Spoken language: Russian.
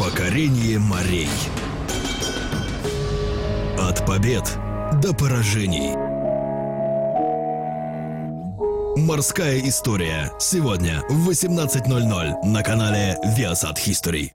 Покорение морей. От побед до поражений. Морская история. Сегодня в 18.00 на канале Viasat History.